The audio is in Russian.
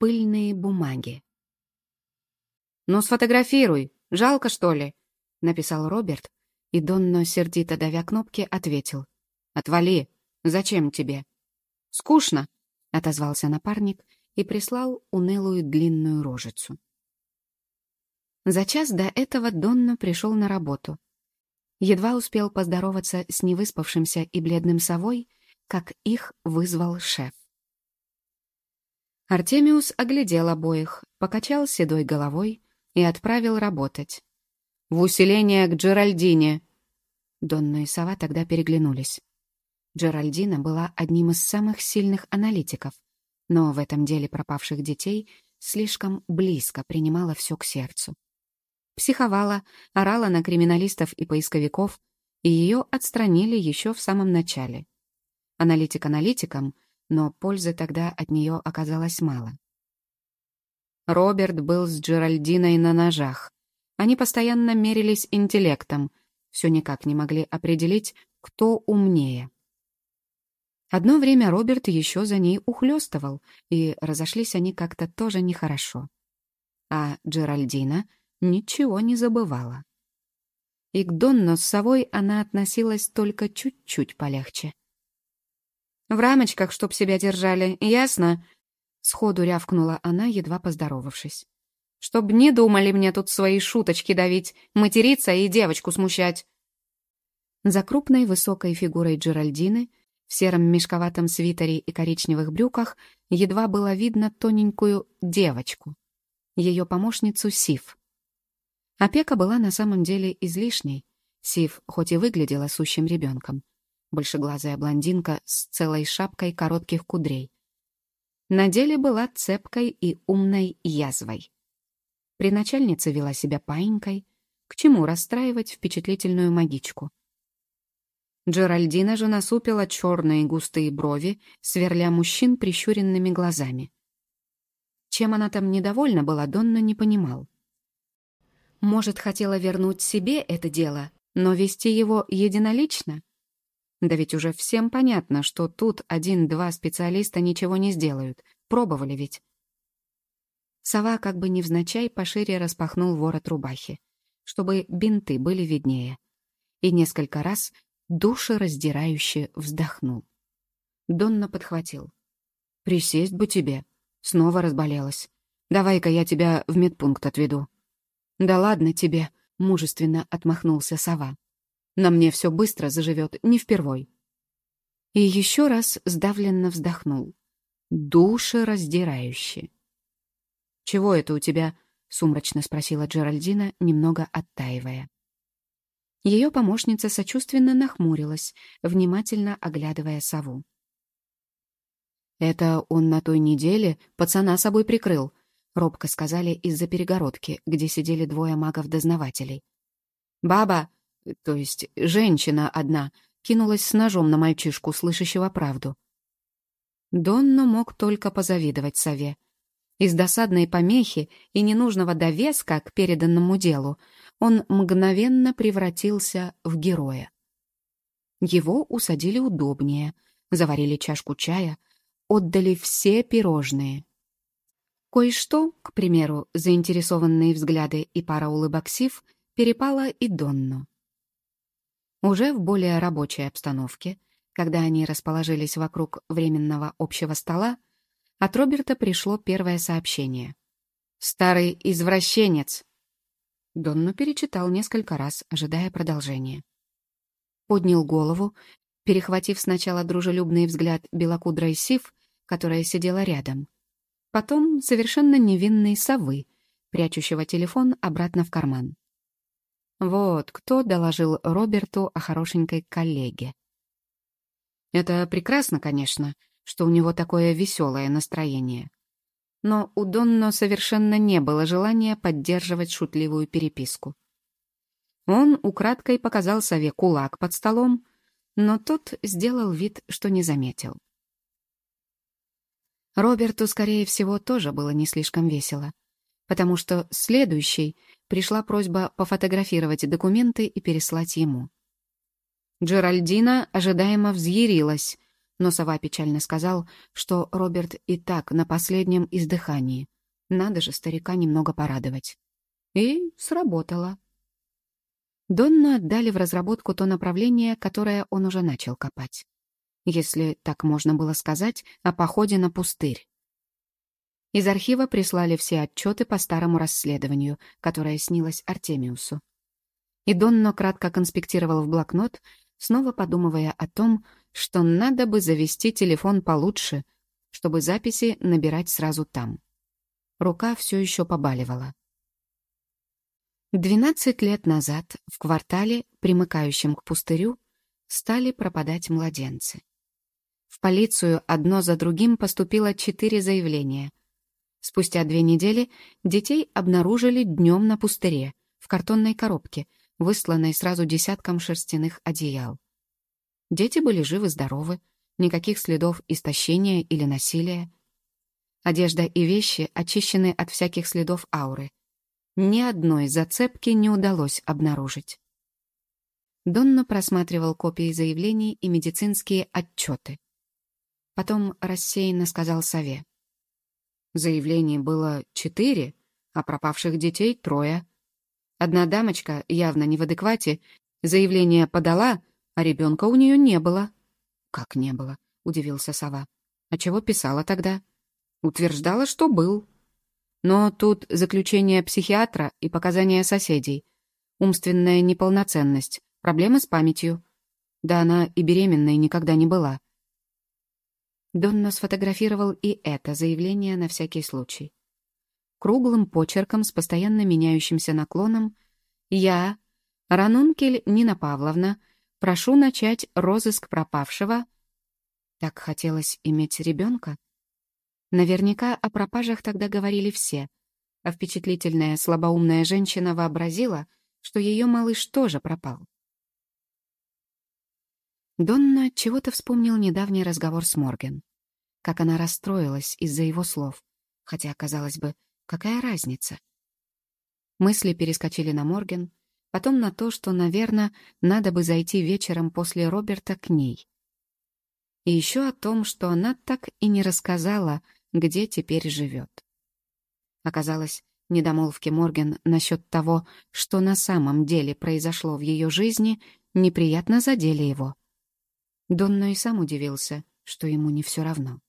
пыльные бумаги. «Ну, сфотографируй! Жалко, что ли?» — написал Роберт, и Донно, сердито давя кнопки, ответил. «Отвали! Зачем тебе?» «Скучно!» — отозвался напарник и прислал унылую длинную рожицу. За час до этого Донно пришел на работу. Едва успел поздороваться с невыспавшимся и бледным совой, как их вызвал шеф. Артемиус оглядел обоих, покачал седой головой и отправил работать. «В усиление к Джеральдине!» Донна и Сова тогда переглянулись. Джеральдина была одним из самых сильных аналитиков, но в этом деле пропавших детей слишком близко принимала все к сердцу. Психовала, орала на криминалистов и поисковиков, и ее отстранили еще в самом начале. Аналитик аналитиком, но пользы тогда от нее оказалось мало. Роберт был с Джеральдиной на ножах. Они постоянно мерились интеллектом, все никак не могли определить, кто умнее. Одно время Роберт еще за ней ухлёстывал, и разошлись они как-то тоже нехорошо. А Джеральдина ничего не забывала. И к Донно с совой она относилась только чуть-чуть полегче. «В рамочках, чтоб себя держали, ясно?» Сходу рявкнула она, едва поздоровавшись. «Чтоб не думали мне тут свои шуточки давить, материться и девочку смущать». За крупной высокой фигурой Джеральдины в сером мешковатом свитере и коричневых брюках едва было видно тоненькую девочку, ее помощницу Сив. Опека была на самом деле излишней. Сив хоть и выглядела сущим ребенком, большеглазая блондинка с целой шапкой коротких кудрей. На деле была цепкой и умной язвой. При начальнице вела себя паинькой, к чему расстраивать впечатлительную магичку. Джеральдина же насупила черные густые брови, сверля мужчин прищуренными глазами. Чем она там недовольна была, Донна не понимал. Может, хотела вернуть себе это дело, но вести его единолично? Да ведь уже всем понятно, что тут один-два специалиста ничего не сделают. Пробовали ведь. Сова как бы невзначай пошире распахнул ворот рубахи, чтобы бинты были виднее. И несколько раз душераздирающе вздохнул. Донна подхватил. «Присесть бы тебе. Снова разболелась. Давай-ка я тебя в медпункт отведу». «Да ладно тебе», — мужественно отмахнулся сова. На мне все быстро заживет, не впервой. И еще раз сдавленно вздохнул. Душераздирающе. «Чего это у тебя?» — сумрачно спросила Джеральдина, немного оттаивая. Ее помощница сочувственно нахмурилась, внимательно оглядывая сову. «Это он на той неделе пацана собой прикрыл», — робко сказали из-за перегородки, где сидели двое магов-дознавателей. «Баба, то есть женщина одна, кинулась с ножом на мальчишку, слышащего правду. Донно мог только позавидовать сове. Из досадной помехи и ненужного довеска к переданному делу он мгновенно превратился в героя. Его усадили удобнее, заварили чашку чая, отдали все пирожные. Кое-что, к примеру, заинтересованные взгляды и пара улыбок Сив, перепало и Донну. Уже в более рабочей обстановке, когда они расположились вокруг временного общего стола, от Роберта пришло первое сообщение. «Старый извращенец!» Донну перечитал несколько раз, ожидая продолжения. Поднял голову, перехватив сначала дружелюбный взгляд белокудрой Сив, которая сидела рядом, потом совершенно невинной совы, прячущего телефон обратно в карман. Вот кто доложил Роберту о хорошенькой коллеге. Это прекрасно, конечно, что у него такое веселое настроение. Но у Донно совершенно не было желания поддерживать шутливую переписку. Он украдкой показал сове кулак под столом, но тот сделал вид, что не заметил. Роберту, скорее всего, тоже было не слишком весело, потому что следующий пришла просьба пофотографировать документы и переслать ему. Джеральдина ожидаемо взъярилась, Но сова печально сказал, что Роберт и так на последнем издыхании. Надо же старика немного порадовать. И сработало. Донну отдали в разработку то направление, которое он уже начал копать. Если так можно было сказать, о походе на пустырь. Из архива прислали все отчеты по старому расследованию, которое снилось Артемиусу. И Донно кратко конспектировал в блокнот, снова подумывая о том, что надо бы завести телефон получше, чтобы записи набирать сразу там. Рука все еще побаливала. Двенадцать лет назад в квартале, примыкающем к пустырю, стали пропадать младенцы. В полицию одно за другим поступило четыре заявления. Спустя две недели детей обнаружили днем на пустыре, в картонной коробке, высланной сразу десятком шерстяных одеял. Дети были живы-здоровы, никаких следов истощения или насилия. Одежда и вещи очищены от всяких следов ауры — ни одной зацепки не удалось обнаружить. Донна просматривал копии заявлений и медицинские отчеты. Потом рассеянно сказал сове. Заявлений было четыре, а пропавших детей трое. Одна дамочка, явно не в адеквате, заявление подала, а ребенка у нее не было. «Как не было?» — удивился сова. «А чего писала тогда?» «Утверждала, что был». Но тут заключение психиатра и показания соседей. Умственная неполноценность, проблемы с памятью. Да она и беременной никогда не была. Донна сфотографировал и это заявление на всякий случай. Круглым почерком с постоянно меняющимся наклоном «Я, Ранункель Нина Павловна, прошу начать розыск пропавшего». Так хотелось иметь ребенка? Наверняка о пропажах тогда говорили все, а впечатлительная слабоумная женщина вообразила, что ее малыш тоже пропал. Донна чего-то вспомнил недавний разговор с Морген. Как она расстроилась из-за его слов. Хотя, казалось бы, какая разница? Мысли перескочили на Морген, потом на то, что, наверное, надо бы зайти вечером после Роберта к ней. И еще о том, что она так и не рассказала где теперь живет. Оказалось, недомолвки Морген насчет того, что на самом деле произошло в ее жизни, неприятно задели его. Донно и сам удивился, что ему не все равно.